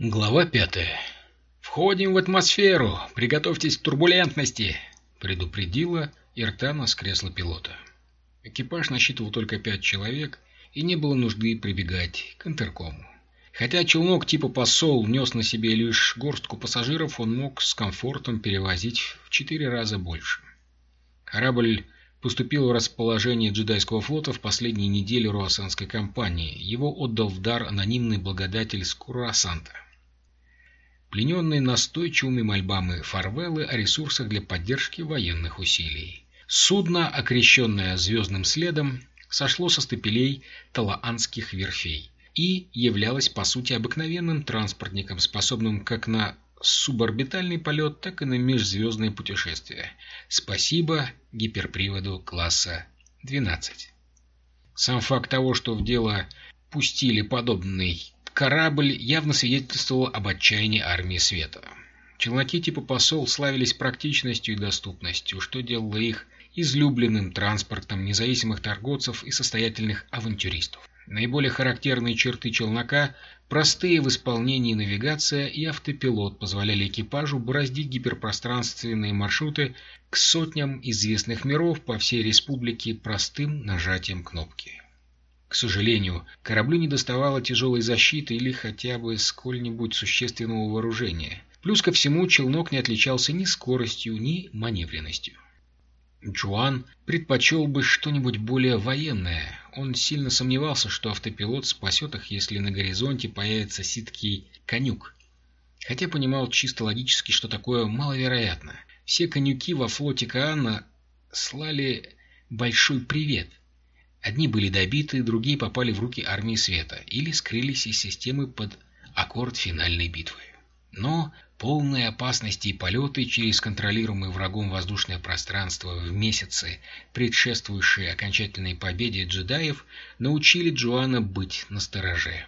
Глава пятая. «Входим в атмосферу! Приготовьтесь к турбулентности!» — предупредила Иртана с кресла пилота. Экипаж насчитывал только пять человек, и не было нужды прибегать к интеркому. Хотя челнок типа «Посол» нес на себе лишь горстку пассажиров, он мог с комфортом перевозить в четыре раза больше. Корабль поступил в расположение джедайского флота в последние недели руассанской кампании. Его отдал в дар анонимный благодатель Скурасанта плененные настойчивыми мольбами Фарвеллы о ресурсах для поддержки военных усилий. Судно, окрещенное звездным следом, сошло со стапелей Талаанских верфей и являлось по сути обыкновенным транспортником, способным как на суборбитальный полет, так и на межзвездные путешествия. Спасибо гиперприводу класса 12. Сам факт того, что в дело пустили подобный Корабль явно свидетельствовал об отчаянии армии света. Челноки типа «Посол» славились практичностью и доступностью, что делало их излюбленным транспортом независимых торговцев и состоятельных авантюристов. Наиболее характерные черты челнока – простые в исполнении навигация и автопилот позволяли экипажу бороздить гиперпространственные маршруты к сотням известных миров по всей республике простым нажатием кнопки. К сожалению, кораблю не доставало тяжелой защиты или хотя бы сколь-нибудь существенного вооружения. Плюс ко всему, челнок не отличался ни скоростью, ни маневренностью. Джуан предпочел бы что-нибудь более военное. Он сильно сомневался, что автопилот спасет их, если на горизонте появится ситкий конюк. Хотя понимал чисто логически, что такое маловероятно. Все конюки во флоте Каана слали большой привет. Одни были добиты, другие попали в руки армии света или скрылись из системы под аккорд финальной битвы. Но полные опасности и полеты через контролируемое врагом воздушное пространство в месяцы, предшествующие окончательной победе джедаев, научили Джоана быть настороже.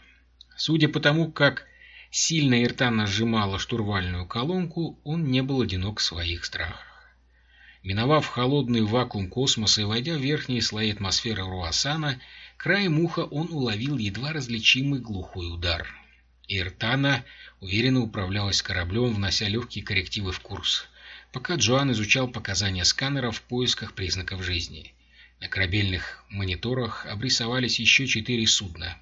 Судя по тому, как сильно Иртана сжимала штурвальную колонку, он не был одинок в своих страхах. Миновав холодный вакуум космоса и войдя в верхние слои атмосферы Руасана, краем уха он уловил едва различимый глухой удар. Иртана уверенно управлялась кораблем, внося легкие коррективы в курс, пока Джоан изучал показания сканера в поисках признаков жизни. На корабельных мониторах обрисовались еще четыре судна.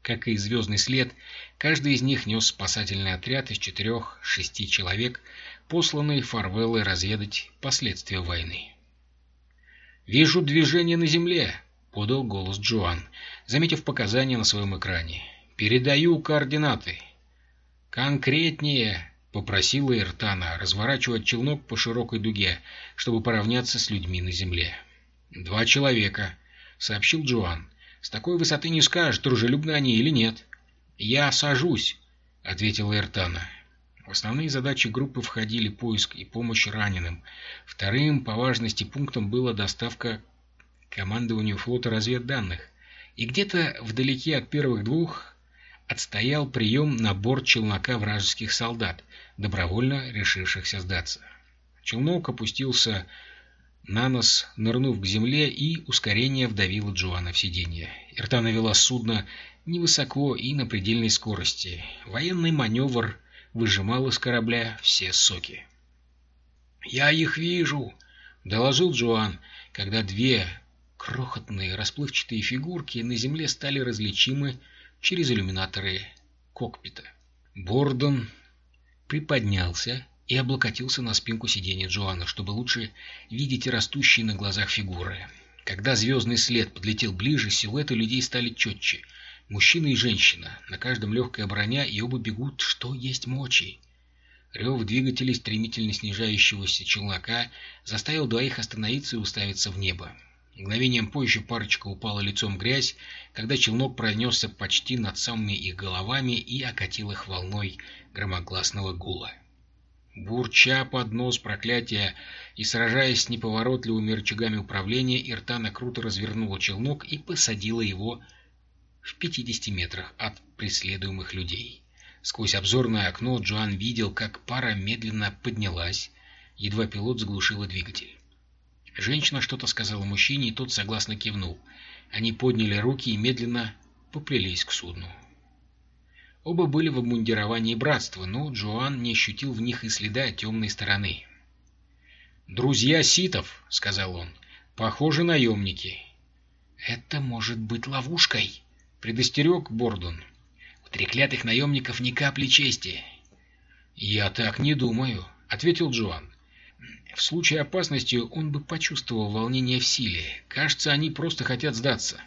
Как и звездный след, каждый из них нес спасательный отряд из четырех-шести человек, посланные Фарвеллой разведать последствия войны. «Вижу движение на земле», — подал голос Джоан, заметив показания на своем экране. «Передаю координаты». «Конкретнее», — попросила Иртана, разворачивая челнок по широкой дуге, чтобы поравняться с людьми на земле. «Два человека», — сообщил Джоан. «С такой высоты не скажешь, дружелюбны они или нет». «Я сажусь», — ответила Иртана. В основные задачи группы входили поиск и помощь раненым. Вторым по важности пунктом была доставка командованию флота разведданных. И где-то вдалеке от первых двух отстоял прием на борт челнока вражеских солдат, добровольно решившихся сдаться. Челнок опустился на нос, нырнув к земле, и ускорение вдавило Джоана в сиденье. Иртана вела судно невысоко и на предельной скорости. Военный маневр выжимал из корабля все соки. «Я их вижу!» — доложил Джоан, когда две крохотные расплывчатые фигурки на земле стали различимы через иллюминаторы кокпита. Бордон приподнялся и облокотился на спинку сиденья Джоана, чтобы лучше видеть растущие на глазах фигуры. Когда звездный след подлетел ближе, силуэты людей стали четче — Мужчина и женщина, на каждом легкая броня, и оба бегут, что есть мочи. Рев двигателей стремительно снижающегося челнока заставил двоих остановиться и уставиться в небо. Мгновением позже парочка упала лицом в грязь, когда челнок пронесся почти над самыми их головами и окатил их волной громогласного гула. Бурча под нос проклятия и сражаясь с неповоротливыми рычагами управления, Иртана круто развернула челнок и посадила его в 50 метрах от преследуемых людей. Сквозь обзорное окно Джоан видел, как пара медленно поднялась, едва пилот заглушил двигатель. Женщина что-то сказала мужчине, и тот согласно кивнул. Они подняли руки и медленно поплелись к судну. Оба были в обмундировании братства, но Джоан не ощутил в них и следа темной стороны. «Друзья ситов», — сказал он, — «похоже, наемники». «Это может быть ловушкой», — предостерег Бордон. «У треклятых наемников ни капли чести». «Я так не думаю», — ответил Джоан. В случае опасности он бы почувствовал волнение в силе. Кажется, они просто хотят сдаться.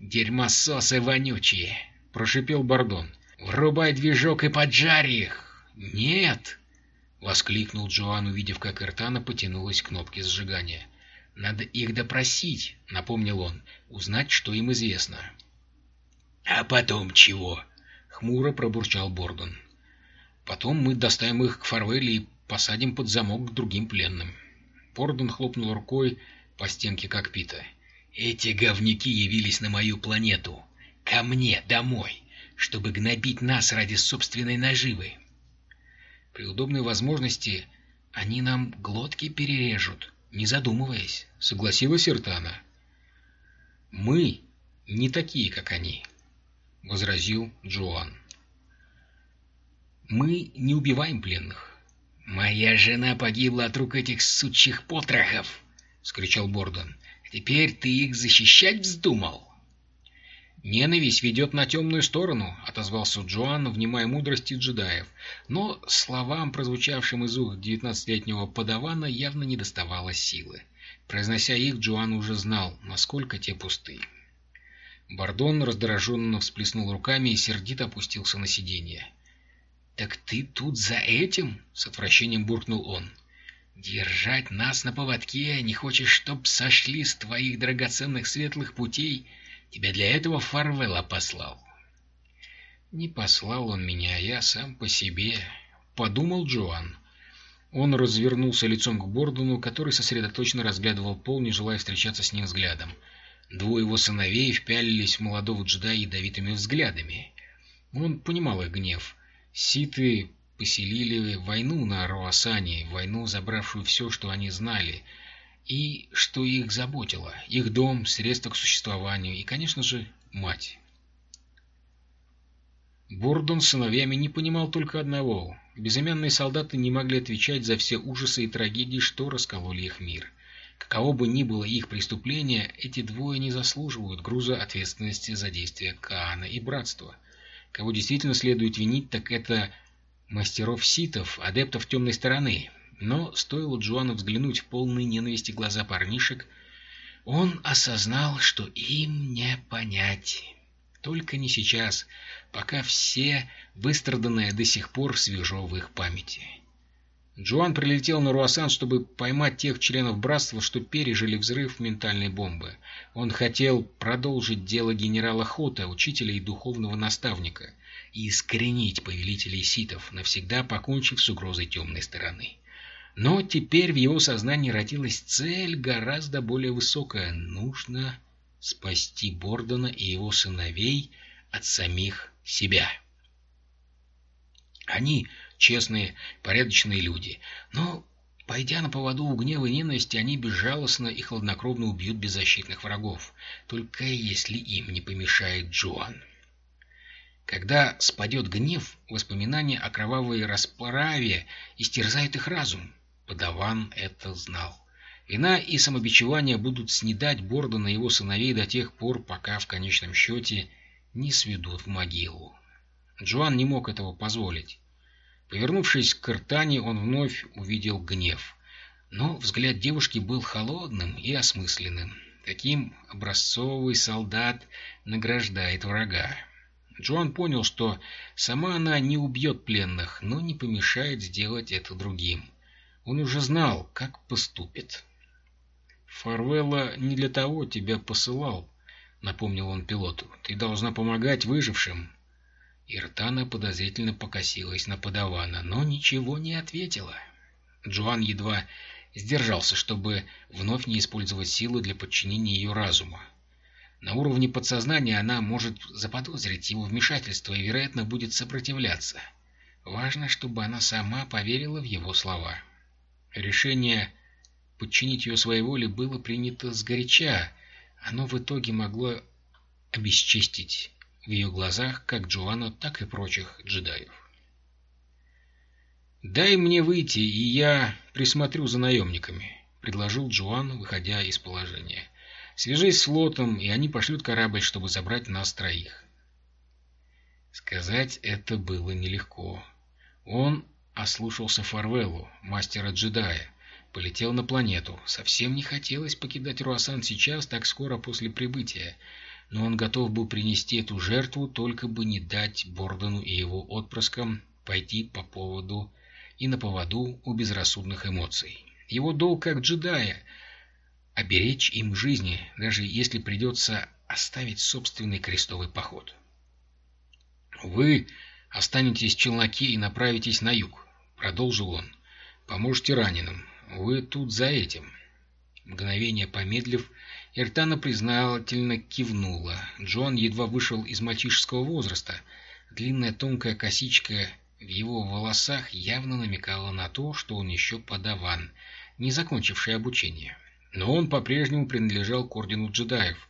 «Дерьмососы вонючие!» — прошипел Бордон. «Врубай движок и поджарь их!» «Нет!» — воскликнул Джоан, увидев, как Эртана потянулась к кнопке сжигания. «Надо их допросить», — напомнил он, — «узнать, что им известно». «А потом чего?» — хмуро пробурчал Бордон. «Потом мы доставим их к Фарвелле и посадим под замок к другим пленным». Бордон хлопнул рукой по стенке кокпита. «Эти говнюки явились на мою планету. Ко мне, домой чтобы гнобить нас ради собственной наживы. При удобной возможности они нам глотки перережут, не задумываясь, согласилась Иртана. Мы не такие, как они, возразил Джоан. Мы не убиваем пленных. Моя жена погибла от рук этих сучьих потрохов, скричал Бордон. Теперь ты их защищать вздумал? «Ненависть ведет на темную сторону», — отозвался Джоан, внимая мудрости джедаев. Но словам, прозвучавшим из ух девятнадцатилетнего подавана, явно не доставало силы. Произнося их, Джоан уже знал, насколько те пусты. Бардон раздраженно всплеснул руками и сердито опустился на сиденье. «Так ты тут за этим?» — с отвращением буркнул он. «Держать нас на поводке не хочешь, чтоб сошли с твоих драгоценных светлых путей?» Тебя для этого Фарвелла послал. Не послал он меня, я сам по себе, подумал Джоан. Он развернулся лицом к Бордону, который сосредоточенно разглядывал пол, не желая встречаться с ним взглядом. Двое его сыновей впялились в молодого джедая ядовитыми взглядами. Он понимал их гнев. Ситы поселили войну на Руасане, войну, забравшую все, что они знали — и что их заботило, их дом, средства к существованию и, конечно же, мать. Бордон с сыновьями не понимал только одного. Безымянные солдаты не могли отвечать за все ужасы и трагедии, что раскололи их мир. Каково бы ни было их преступление, эти двое не заслуживают груза ответственности за действия Каана и Братства. Кого действительно следует винить, так это мастеров ситов, адептов темной стороны, но стоило Джоану взглянуть в полные ненависти глаза парнишек, он осознал, что им не понять. Только не сейчас, пока все выстраданное до сих пор свежо в их памяти. Джоан прилетел на Руасан, чтобы поймать тех членов братства, что пережили взрыв ментальной бомбы. Он хотел продолжить дело генерала Хота, учителя и духовного наставника, и искоренить повелителей ситов, навсегда покончив с угрозой темной стороны. Но теперь в его сознании родилась цель гораздо более высокая. Нужно спасти Бордона и его сыновей от самих себя. Они честные, порядочные люди, но, пойдя на поводу у гнева и ненависти, они безжалостно и хладнокровно убьют беззащитных врагов, только если им не помешает Джоан. Когда спадет гнев, воспоминания о кровавой расправе истерзают их разум. Подаван это знал. Вина и самобичевание будут снедать Бордона и его сыновей до тех пор, пока в конечном счете не сведут в могилу. Джоан не мог этого позволить. Повернувшись к Иртане, он вновь увидел гнев. Но взгляд девушки был холодным и осмысленным. Таким образцовый солдат награждает врага. Джоан понял, что сама она не убьет пленных, но не помешает сделать это другим. Он уже знал, как поступит. «Фарвелла не для того тебя посылал», — напомнил он пилоту. «Ты должна помогать выжившим». Иртана подозрительно покосилась на подавана, но ничего не ответила. Джоан едва сдержался, чтобы вновь не использовать силу для подчинения ее разума. На уровне подсознания она может заподозрить его вмешательство и, вероятно, будет сопротивляться. Важно, чтобы она сама поверила в его слова. Решение подчинить ее своей воле было принято сгоряча. Оно в итоге могло обесчестить в ее глазах как Джоанна, так и прочих джедаев. «Дай мне выйти, и я присмотрю за наемниками», — предложил Джоан, выходя из положения. «Свяжись с флотом, и они пошлют корабль, чтобы забрать нас троих». Сказать это было нелегко. Он ослушался Фарвеллу, мастера-джедая, полетел на планету. Совсем не хотелось покидать Руасан сейчас, так скоро после прибытия, но он готов был принести эту жертву, только бы не дать Бордону и его отпрыскам пойти по поводу и на поводу у безрассудных эмоций. Его долг как джедая — оберечь им жизни, даже если придется оставить собственный крестовый поход. «Вы останетесь в челноке и направитесь на юг», — продолжил он. «Поможете раненым. Вы тут за этим». Мгновение помедлив, Иртана признательно кивнула. Джон едва вышел из мальчишеского возраста. Длинная тонкая косичка в его волосах явно намекала на то, что он еще подаван, не закончивший обучение. Но он по-прежнему принадлежал к ордену джедаев,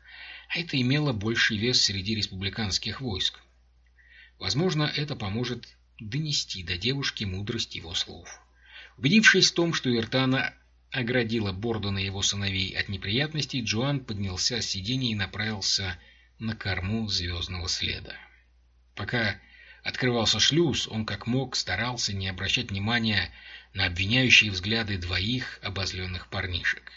а это имело больший вес среди республиканских войск. Возможно, это поможет донести до девушки мудрость его слов. Убедившись в том, что Иртана оградила Бордона и его сыновей от неприятностей, Джоан поднялся с сиденья и направился на корму звездного следа. Пока открывался шлюз, он как мог старался не обращать внимания на обвиняющие взгляды двоих обозленных парнишек.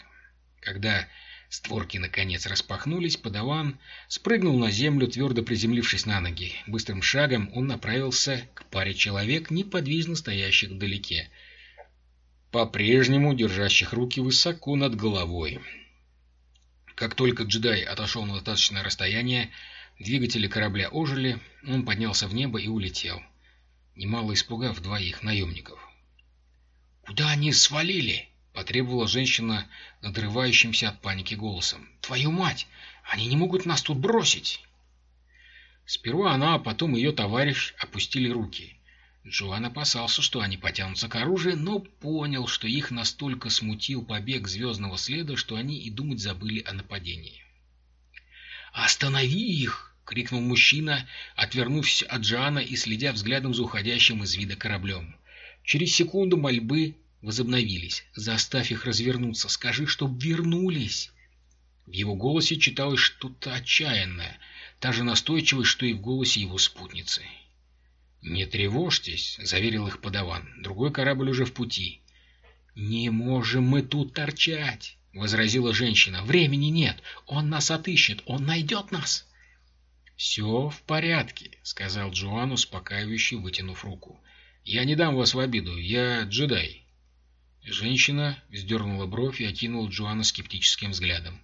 Когда створки наконец распахнулись, подаван спрыгнул на землю, твердо приземлившись на ноги. Быстрым шагом он направился к паре человек, неподвижно стоящих вдалеке — по-прежнему держащих руки высоко над головой. Как только джедай отошел на достаточное расстояние, двигатели корабля ожили, он поднялся в небо и улетел, немало испугав двоих наемников. «Куда они свалили?» — потребовала женщина надрывающимся от паники голосом. «Твою мать! Они не могут нас тут бросить!» Сперва она, а потом ее товарищ опустили руки. Джоан опасался, что они потянутся к оружию, но понял, что их настолько смутил побег звездного следа, что они и думать забыли о нападении. «Останови их!» — крикнул мужчина, отвернувшись от Джоана и следя взглядом за уходящим из вида кораблем. Через секунду мольбы возобновились. «Заставь их развернуться! Скажи, чтоб вернулись!» В его голосе читалось что-то отчаянное, та же настойчивость, что и в голосе его спутницы. «Не тревожьтесь», — заверил их подаван. «Другой корабль уже в пути». «Не можем мы тут торчать», — возразила женщина. «Времени нет. Он нас отыщет. Он найдет нас». «Все в порядке», — сказал Джоан, успокаивающе вытянув руку. «Я не дам вас в обиду. Я джедай». Женщина вздернула бровь и окинула Джоана скептическим взглядом.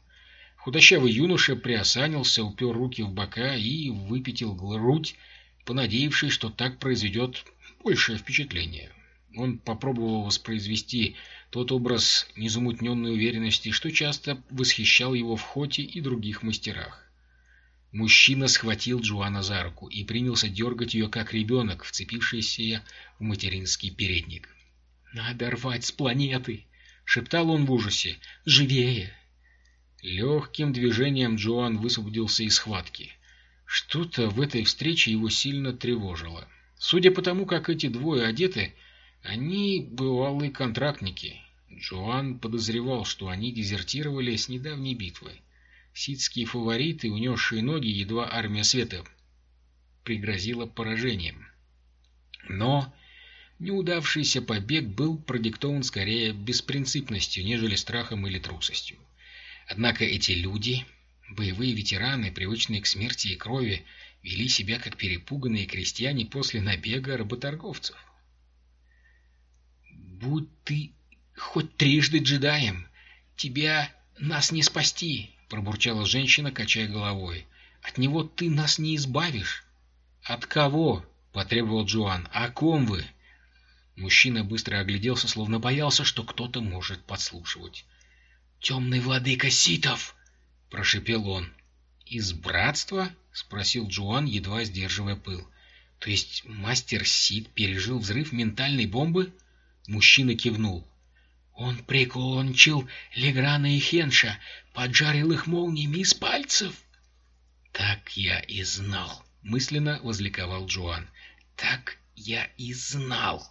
Худощавый юноша приосанился, упер руки в бока и выпятил грудь, понадеявшись, что так произведет большее впечатление. Он попробовал воспроизвести тот образ незамутненной уверенности, что часто восхищал его в Хоте и других мастерах. Мужчина схватил Джоанна за руку и принялся дергать ее, как ребенок, вцепившийся в материнский передник. «Надо рвать с планеты!» — шептал он в ужасе. «Живее!» Легким движением Джоан высвободился из схватки. Что-то в этой встрече его сильно тревожило. Судя по тому, как эти двое одеты, они бывалые контрактники. Джоан подозревал, что они дезертировали с недавней битвы. Ситские фавориты, унесшие ноги, едва армия света пригрозила поражением. Но неудавшийся побег был продиктован скорее беспринципностью, нежели страхом или трусостью. Однако эти люди Боевые ветераны, привычные к смерти и крови, вели себя как перепуганные крестьяне после набега работорговцев. «Будь ты хоть трижды джедаем, тебя нас не спасти!» — пробурчала женщина, качая головой. «От него ты нас не избавишь!» «От кого?» — потребовал Джоан. «О ком вы?» Мужчина быстро огляделся, словно боялся, что кто-то может подслушивать. «Темный владыка ситов!» Прошипел он. «Из братства?» — спросил Джоан, едва сдерживая пыл. «То есть мастер Сид пережил взрыв ментальной бомбы?» Мужчина кивнул. «Он прикончил Леграна и Хенша, поджарил их молниями из пальцев!» «Так я и знал!» — мысленно возликовал Джоан. «Так я и знал!»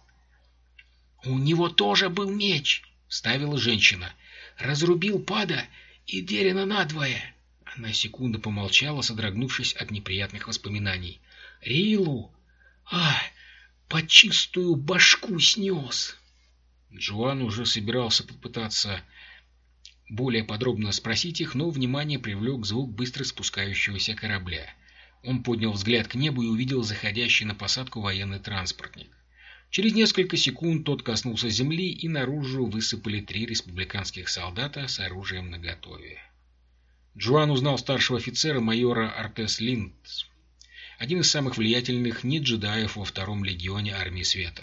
«У него тоже был меч!» — ставила женщина. «Разрубил пада и Дерина надвое!» Она секунду помолчала, содрогнувшись от неприятных воспоминаний. «Рилу! А, по чистую башку снес!» Джоан уже собирался попытаться более подробно спросить их, но внимание привлек звук быстро спускающегося корабля. Он поднял взгляд к небу и увидел заходящий на посадку военный транспортник. Через несколько секунд тот коснулся земли, и наружу высыпали три республиканских солдата с оружием наготове. Джоан узнал старшего офицера майора Артес Линдс, один из самых влиятельных не-джедаев во втором легионе армии света.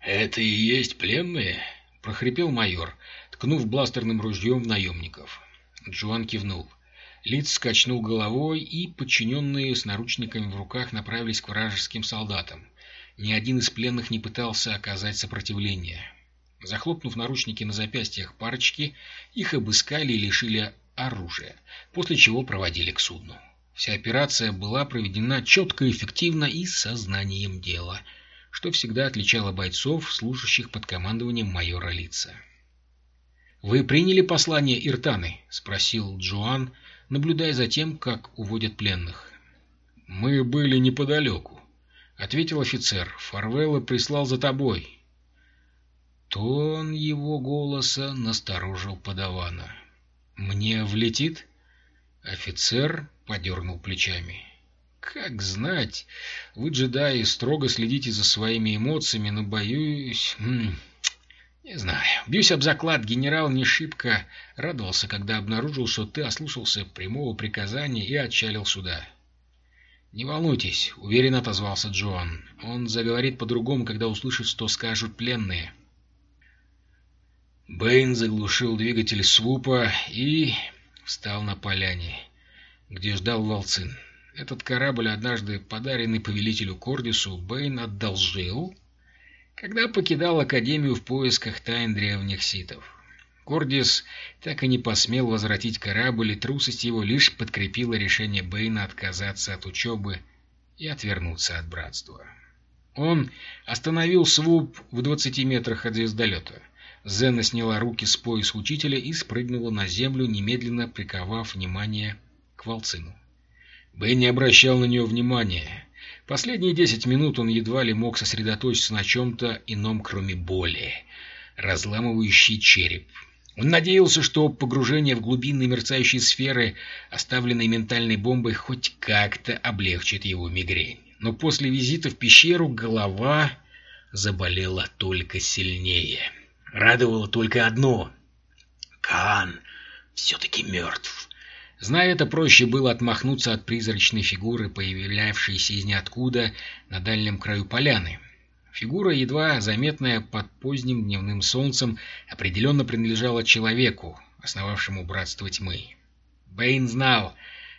«Это и есть пленные?» — прохрипел майор, ткнув бластерным ружьем в наемников. Джоан кивнул. Лиц скачнул головой, и подчиненные с наручниками в руках направились к вражеским солдатам. Ни один из пленных не пытался оказать сопротивление. Захлопнув наручники на запястьях парочки, их обыскали и лишили оружия, после чего проводили к судну. Вся операция была проведена четко, эффективно и с сознанием дела — что всегда отличало бойцов, служащих под командованием майора Лица. «Вы приняли послание Иртаны?» — спросил Джоан, наблюдая за тем, как уводят пленных. «Мы были неподалеку», — ответил офицер. «Фарвелла прислал за тобой». Тон его голоса насторожил подавана. «Мне влетит?» Офицер подернул плечами. Как знать. Вы, джедаи, строго следите за своими эмоциями, но боюсь... Хм, не знаю. Бьюсь об заклад, генерал не шибко радовался, когда обнаружил, что ты ослушался прямого приказания и отчалил сюда. «Не волнуйтесь», — уверенно отозвался Джоан. «Он заговорит по-другому, когда услышит, что скажут пленные». Бэйн заглушил двигатель свупа и встал на поляне, где ждал Волцин. Этот корабль, однажды подаренный повелителю Кордису, Бэйн одолжил, когда покидал Академию в поисках тайн древних ситов. Кордис так и не посмел возвратить корабль, и трусость его лишь подкрепила решение Бэйна отказаться от учебы и отвернуться от братства. Он остановил свуп в двадцати метрах от звездолета. Зена сняла руки с пояса учителя и спрыгнула на землю, немедленно приковав внимание к Волцину. Бен не обращал на нее внимания. Последние десять минут он едва ли мог сосредоточиться на чем-то ином, кроме боли, разламывающей череп. Он надеялся, что погружение в глубинные мерцающие сферы, оставленные ментальной бомбой, хоть как-то облегчит его мигрень. Но после визита в пещеру голова заболела только сильнее. Радовало только одно — Кан все-таки мертв. Зная это, проще было отмахнуться от призрачной фигуры, появлявшейся из ниоткуда на дальнем краю поляны. Фигура, едва заметная под поздним дневным солнцем, определенно принадлежала человеку, основавшему Братство Тьмы. Бэйн знал,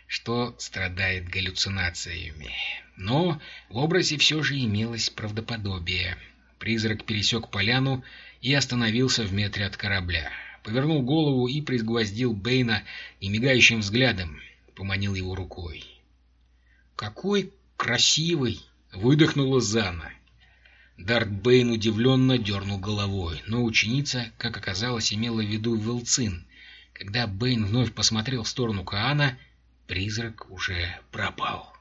что страдает галлюцинациями. Но в образе все же имелось правдоподобие. Призрак пересек поляну и остановился в метре от корабля повернул голову и пригвоздил Бэйна немигающим взглядом, поманил его рукой. «Какой красивый!» — выдохнула Зана. Дарт Бэйн удивленно дернул головой, но ученица, как оказалось, имела в виду Вилцин. Когда Бэйн вновь посмотрел в сторону Каана, призрак уже пропал.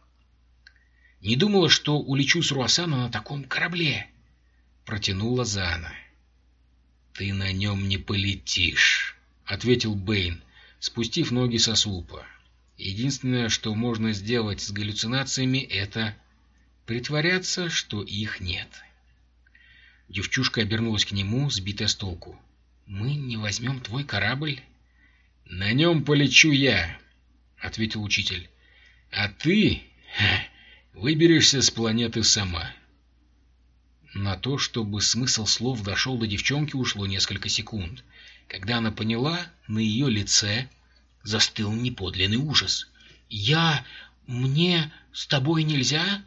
«Не думала, что улечу с Руусана на таком корабле!» — протянула Зана. «Ты на нем не полетишь», — ответил Бэйн, спустив ноги со слупа. «Единственное, что можно сделать с галлюцинациями, это притворяться, что их нет». Девчушка обернулась к нему, сбитая с толку. «Мы не возьмем твой корабль?» «На нем полечу я», — ответил учитель. «А ты ха, выберешься с планеты сама». На то, чтобы смысл слов дошел до девчонки, ушло несколько секунд. Когда она поняла, на ее лице застыл неподлинный ужас. «Я... мне... с тобой нельзя?»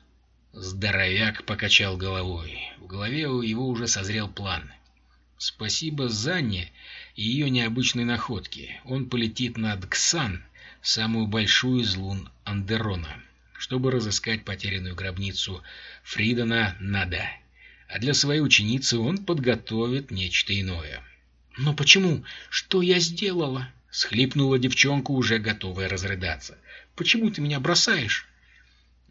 Здоровяк покачал головой. Голове у его уже созрел план. Спасибо Занне и ее необычной находке. Он полетит над Ксан, самую большую из лун Андерона. чтобы разыскать потерянную гробницу Фридана Нада. А для своей ученицы он подготовит нечто иное. «Но почему? Что я сделала?» — схлипнула девчонка, уже готовая разрыдаться. «Почему ты меня бросаешь?»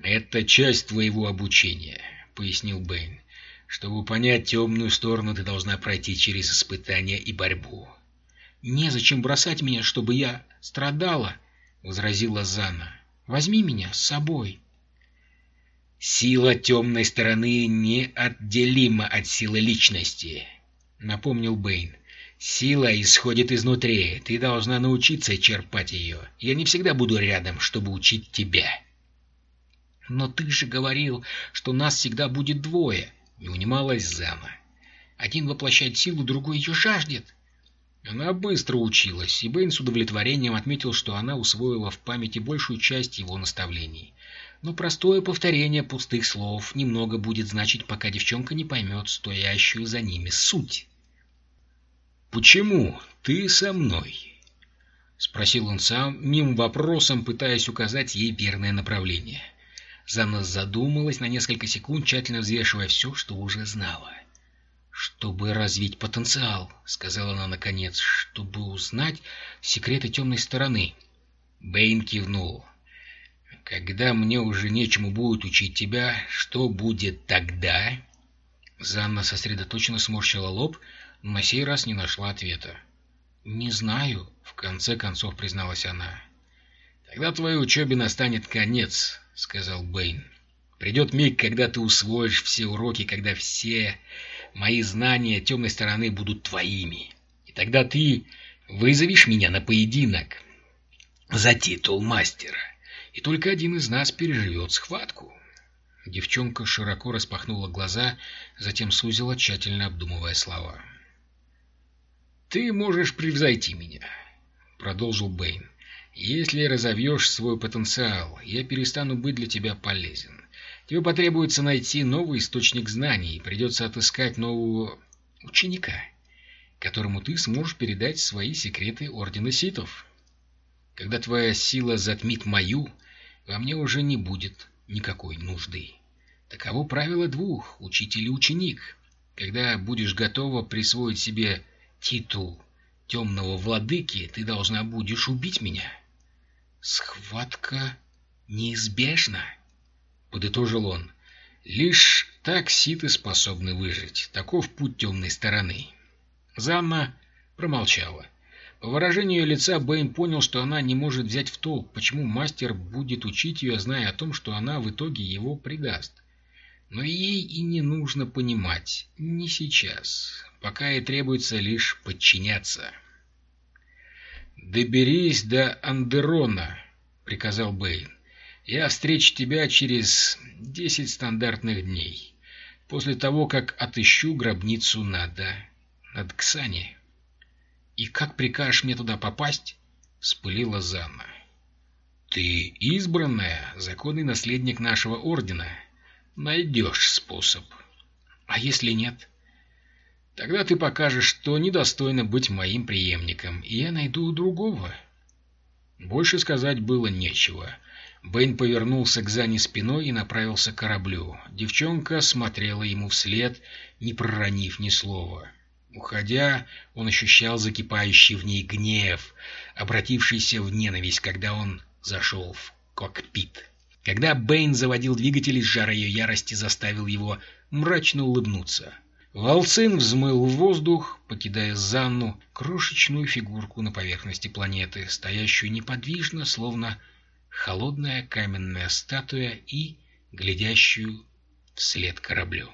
«Это часть твоего обучения», — пояснил Бэйн. «Чтобы понять темную сторону, ты должна пройти через испытания и борьбу». «Незачем бросать меня, чтобы я страдала», — возразила Зана. «Возьми меня с собой». «Сила темной стороны неотделима от силы личности», — напомнил Бэйн. «Сила исходит изнутри. Ты должна научиться черпать ее. Я не всегда буду рядом, чтобы учить тебя». «Но ты же говорил, что нас всегда будет двое», — не унималась Зана. «Один воплощает силу, другой ее жаждет». Она быстро училась, и Бэйн с удовлетворением отметил, что она усвоила в памяти большую часть его наставлений. Но простое повторение пустых слов немного будет значить, пока девчонка не поймет стоящую за ними суть. «Почему ты со мной?» — спросил он сам, мим вопросом, пытаясь указать ей верное направление. Зана задумалась на несколько секунд, тщательно взвешивая все, что уже знала. «Чтобы развить потенциал», — сказала она наконец, — «чтобы узнать секреты темной стороны». Бэйн кивнул. «Когда мне уже нечему будет учить тебя, что будет тогда?» Занна сосредоточенно сморщила лоб, но на сей раз не нашла ответа. «Не знаю», — в конце концов призналась она. «Тогда твоей учебе настанет конец», — сказал Бэйн. «Придет миг, когда ты усвоишь все уроки, когда все мои знания темной стороны будут твоими. И тогда ты вызовешь меня на поединок за титул мастера, и только один из нас переживет схватку». Девчонка широко распахнула глаза, затем сузила, тщательно обдумывая слова. «Ты можешь превзойти меня», — продолжил Бэйн. «Если разовьешь свой потенциал, я перестану быть для тебя полезен. Тебе потребуется найти новый источник знаний, и придется отыскать нового ученика, которому ты сможешь передать свои секреты Ордена Ситов. Когда твоя сила затмит мою, во мне уже не будет никакой нужды. Таково правило двух, учитель и ученик. Когда будешь готова присвоить себе титул темного владыки, ты должна будешь убить меня. Схватка неизбежна, — подытожил он. Лишь так ситы способны выжить. Таков путь темной стороны. Занна промолчала. По выражению лица Бэйн понял, что она не может взять в толк, почему мастер будет учить ее, зная о том, что она в итоге его предаст. Но ей и не нужно понимать, не сейчас, пока ей требуется лишь подчиняться. «Доберись до Андерона», — приказал Бэйн. «Я встречу тебя через десять стандартных дней, после того, как отыщу гробницу Нада над Ксани». «И как прикажешь мне туда попасть?» — вспылила Занна. «Ты избранная, законный наследник нашего ордена. Найдешь способ. А если нет?» Тогда ты покажешь, что недостойно быть моим преемником, и я найду другого. Больше сказать было нечего. Бэйн повернулся к Зане спиной и направился к кораблю. Девчонка смотрела ему вслед, не проронив ни слова. Уходя, он ощущал закипающий в ней гнев, обратившийся в ненависть, когда он зашел в кокпит. Когда Бэйн заводил двигатель, жар ее ярости заставил его мрачно улыбнуться. Волцин взмыл в воздух, покидая Занну, крошечную фигурку на поверхности планеты, стоящую неподвижно, словно холодная каменная статуя и глядящую вслед кораблю.